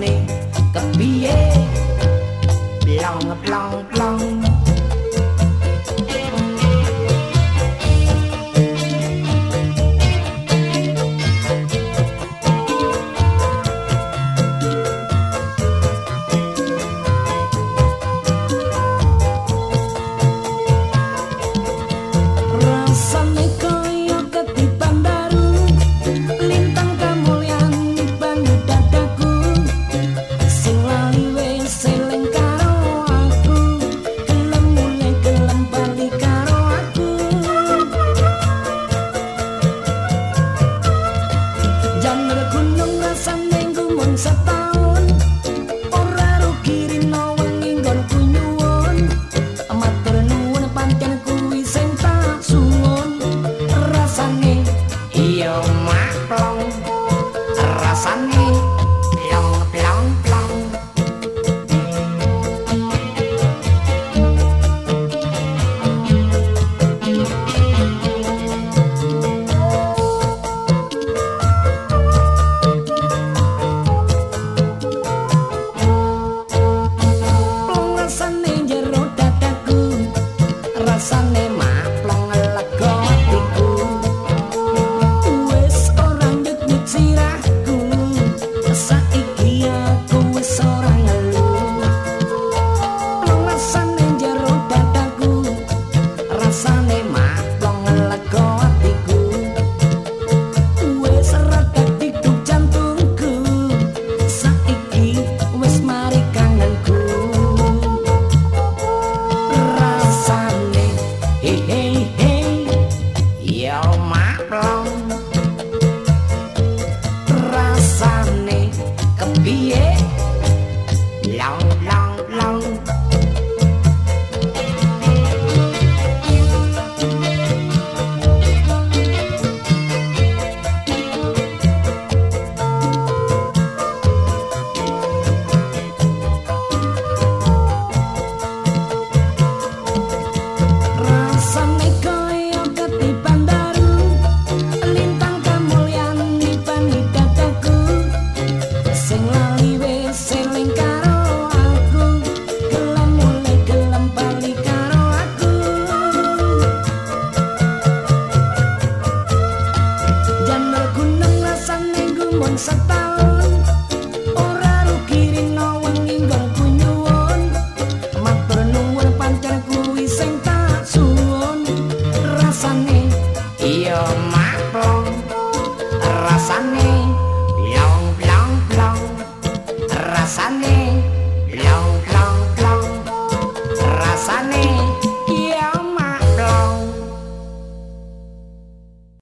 nez, copier, blanc. see. Santa